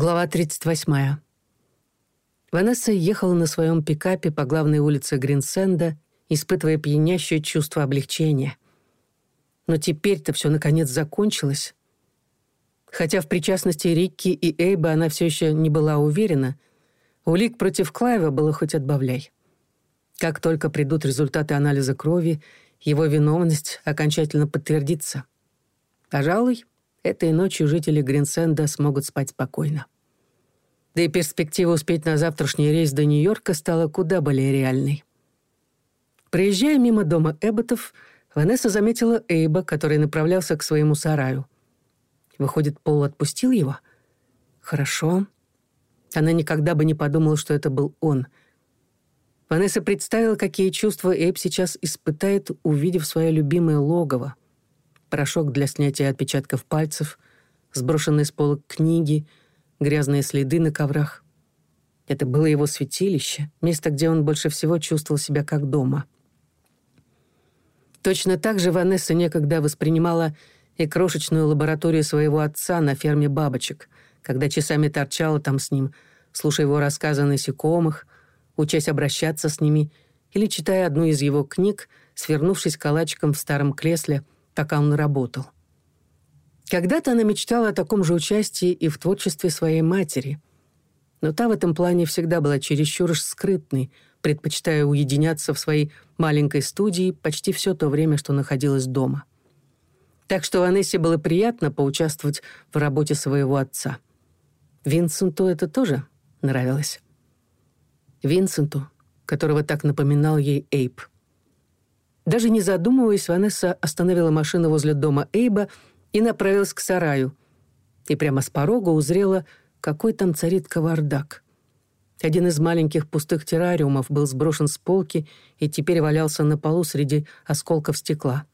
Глава 38. Ванесса ехала на своем пикапе по главной улице Гринсенда, испытывая пьянящее чувство облегчения. Но теперь-то все наконец закончилось. Хотя в причастности Рикки и Эйба она все еще не была уверена, улик против Клайва было хоть отбавляй. Как только придут результаты анализа крови, его виновность окончательно подтвердится. Пожалуй, этой ночью жители Гринсенда смогут спать спокойно. Да и перспектива успеть на завтрашний рейс до Нью-Йорка стала куда более реальной. Проезжая мимо дома Эбботов, Ванесса заметила Эйба, который направлялся к своему сараю. Выходит, Пол отпустил его? Хорошо. Она никогда бы не подумала, что это был он. Ванесса представила, какие чувства Эйб сейчас испытает, увидев свое любимое логово — порошок для снятия отпечатков пальцев, сброшенные с полок книги, грязные следы на коврах. Это было его святилище, место, где он больше всего чувствовал себя как дома. Точно так же Ванесса некогда воспринимала и крошечную лабораторию своего отца на ферме бабочек, когда часами торчала там с ним, слушая его рассказы о насекомых, учась обращаться с ними или читая одну из его книг, свернувшись калачиком в старом кресле – пока он работал. Когда-то она мечтала о таком же участии и в творчестве своей матери. Но та в этом плане всегда была чересчур скрытной, предпочитая уединяться в своей маленькой студии почти все то время, что находилась дома. Так что Ванессе было приятно поучаствовать в работе своего отца. Винсенту это тоже нравилось. Винсенту, Даже не задумываясь, Ванесса остановила машину возле дома Эйба и направилась к сараю. И прямо с порога узрела, какой там царит кавардак. Один из маленьких пустых террариумов был сброшен с полки и теперь валялся на полу среди осколков стекла.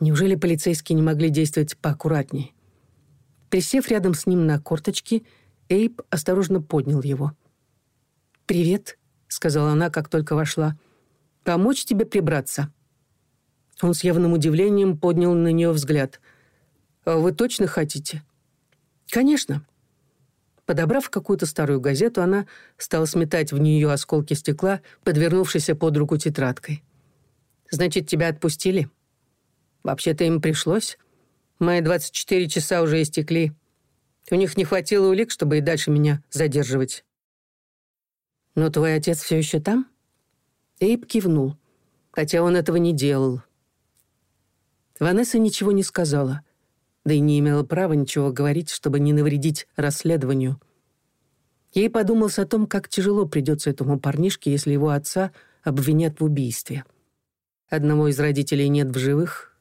Неужели полицейские не могли действовать поаккуратнее? Присев рядом с ним на корточки, Эйб осторожно поднял его. «Привет», — сказала она, как только вошла. «Помочь тебе прибраться?» Он с явным удивлением поднял на нее взгляд. «А «Вы точно хотите?» «Конечно». Подобрав какую-то старую газету, она стала сметать в нее осколки стекла, подвернувшейся под руку тетрадкой. «Значит, тебя отпустили?» «Вообще-то им пришлось. Мои 24 часа уже истекли. У них не хватило улик, чтобы и дальше меня задерживать». «Но твой отец все еще там?» Эйб кивнул, хотя он этого не делал. Ванесса ничего не сказала, да и не имела права ничего говорить, чтобы не навредить расследованию. Ей подумалось о том, как тяжело придется этому парнишке, если его отца обвинят в убийстве. Одного из родителей нет в живых,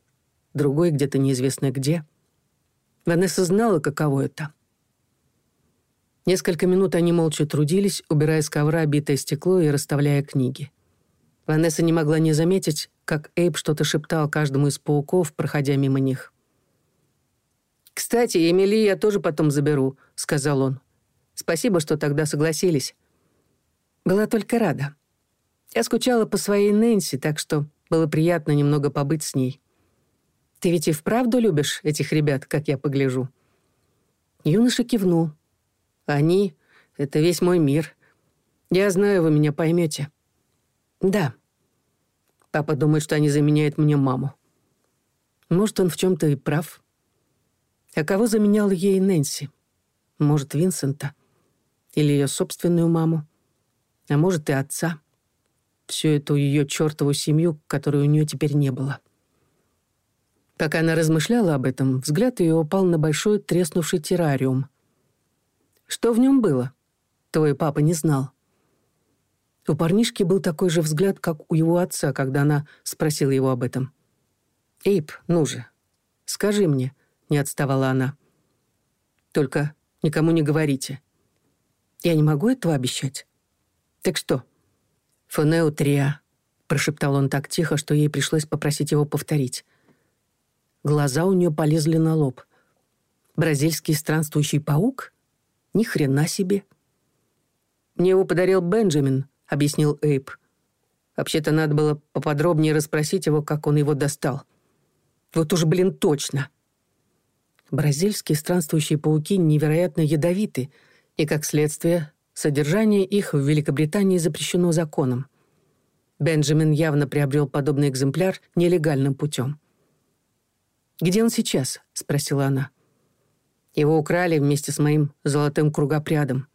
другой где-то неизвестно где. Ванесса знала, каково это. Несколько минут они молча трудились, убирая с ковра битое стекло и расставляя книги. Ванесса не могла не заметить, как Эйб что-то шептал каждому из пауков, проходя мимо них. «Кстати, Эмили я тоже потом заберу», — сказал он. «Спасибо, что тогда согласились». Была только рада. Я скучала по своей Нэнси, так что было приятно немного побыть с ней. «Ты ведь и вправду любишь этих ребят, как я погляжу?» Юноша кивнул. «Они — это весь мой мир. Я знаю, вы меня поймете. «Да», Папа думает, что они заменяют мне маму. Может, он в чем-то и прав. А кого заменял ей Нэнси? Может, Винсента? Или ее собственную маму? А может, и отца? Всю эту ее чертову семью, которой у нее теперь не было. Пока она размышляла об этом, взгляд ее упал на большой треснувший террариум. Что в нем было? Твой папа не знал. У парнишки был такой же взгляд, как у его отца, когда она спросила его об этом. «Эйб, ну же, скажи мне», — не отставала она. «Только никому не говорите». «Я не могу этого обещать». «Так что?» «Фонеутрия», — прошептал он так тихо, что ей пришлось попросить его повторить. Глаза у нее полезли на лоб. «Бразильский странствующий паук? Ни хрена себе!» «Мне его подарил Бенджамин», объяснил Эйб. Вообще-то надо было поподробнее расспросить его, как он его достал. Вот уж, блин, точно. Бразильские странствующие пауки невероятно ядовиты, и, как следствие, содержание их в Великобритании запрещено законом. Бенджамин явно приобрел подобный экземпляр нелегальным путем. «Где он сейчас?» — спросила она. «Его украли вместе с моим золотым кругопрядом.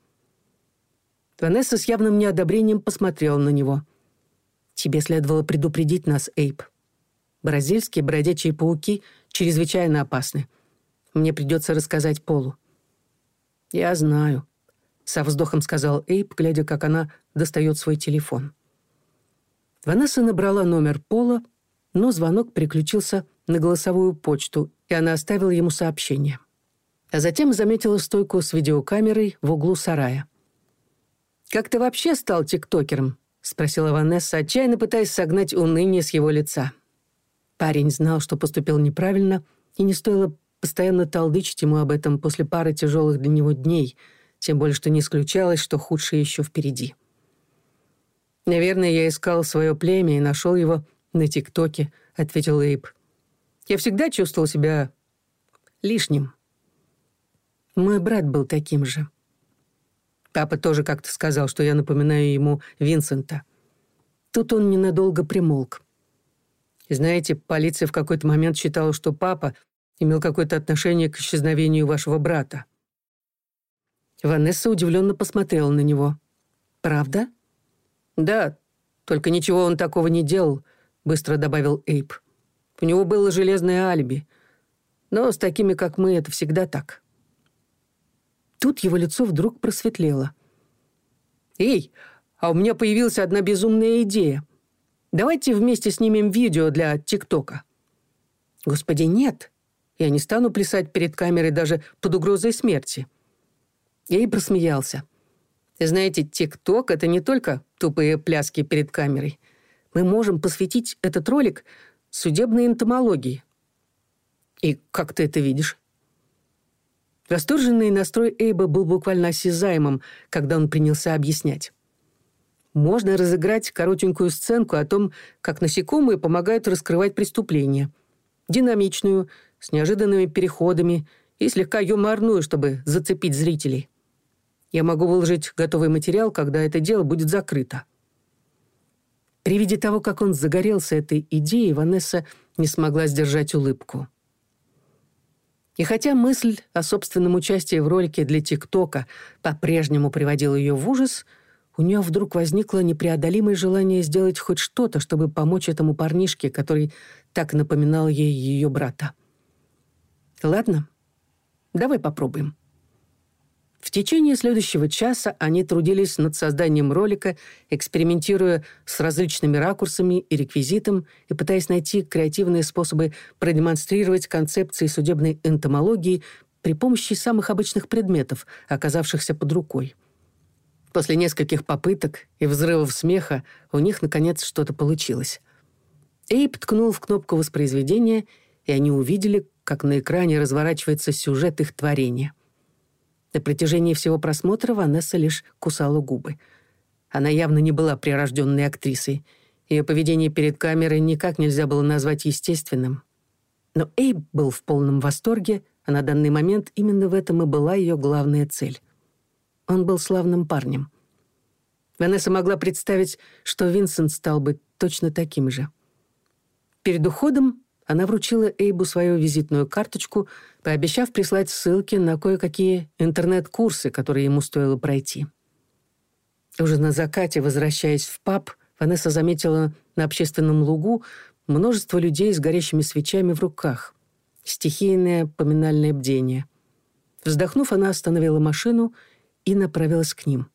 Ванесса с явным неодобрением посмотрела на него. «Тебе следовало предупредить нас, Эйп. Бразильские бродячие пауки чрезвычайно опасны. Мне придется рассказать Полу». «Я знаю», — со вздохом сказал Эйп, глядя, как она достает свой телефон. Ванесса набрала номер Пола, но звонок переключился на голосовую почту, и она оставила ему сообщение. А затем заметила стойку с видеокамерой в углу сарая — «Как ты вообще стал тиктокером?» — спросила Ванесса, отчаянно пытаясь согнать уныние с его лица. Парень знал, что поступил неправильно, и не стоило постоянно толдычить ему об этом после пары тяжелых для него дней, тем более что не исключалось, что худшее еще впереди. «Наверное, я искал свое племя и нашел его на ТикТоке», — ответил Эйб. «Я всегда чувствовал себя лишним». Мой брат был таким же. Папа тоже как-то сказал, что я напоминаю ему Винсента. Тут он ненадолго примолк. Знаете, полиция в какой-то момент считала, что папа имел какое-то отношение к исчезновению вашего брата. Ванесса удивленно посмотрела на него. «Правда?» «Да, только ничего он такого не делал», — быстро добавил Эйп. «У него было железное алиби. Но с такими, как мы, это всегда так». Тут его лицо вдруг просветлело. «Эй, а у меня появилась одна безумная идея. Давайте вместе снимем видео для ТикТока». «Господи, нет. Я не стану плясать перед камерой даже под угрозой смерти». Эй просмеялся. «Знаете, ТикТок — это не только тупые пляски перед камерой. Мы можем посвятить этот ролик судебной энтомологии». «И как ты это видишь?» Восторженный настрой Эйба был буквально осязаемым, когда он принялся объяснять. Можно разыграть коротенькую сценку о том, как насекомые помогают раскрывать преступления. Динамичную, с неожиданными переходами и слегка юморную, чтобы зацепить зрителей. Я могу выложить готовый материал, когда это дело будет закрыто. При виде того, как он загорелся этой идеей, Ванесса не смогла сдержать улыбку. И хотя мысль о собственном участии в ролике для ТикТока по-прежнему приводила ее в ужас, у нее вдруг возникло непреодолимое желание сделать хоть что-то, чтобы помочь этому парнишке, который так напоминал ей ее брата. «Ладно, давай попробуем». В течение следующего часа они трудились над созданием ролика, экспериментируя с различными ракурсами и реквизитом и пытаясь найти креативные способы продемонстрировать концепции судебной энтомологии при помощи самых обычных предметов, оказавшихся под рукой. После нескольких попыток и взрывов смеха у них, наконец, что-то получилось. Эйп ткнул в кнопку воспроизведения, и они увидели, как на экране разворачивается сюжет их творения. на протяжении всего просмотра Ванесса лишь кусала губы. Она явно не была прирожденной актрисой. Ее поведение перед камерой никак нельзя было назвать естественным. Но Эйб был в полном восторге, а на данный момент именно в этом и была ее главная цель. Он был славным парнем. Ванесса могла представить, Она вручила Эйбу свою визитную карточку, пообещав прислать ссылки на кое-какие интернет-курсы, которые ему стоило пройти. Уже на закате, возвращаясь в паб, Ванесса заметила на общественном лугу множество людей с горящими свечами в руках. Стихийное поминальное бдение. Вздохнув, она остановила машину и направилась к ним.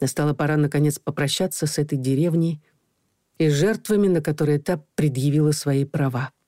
Настала пора, наконец, попрощаться с этой деревней, и жертвами, на которые та предъявила свои права.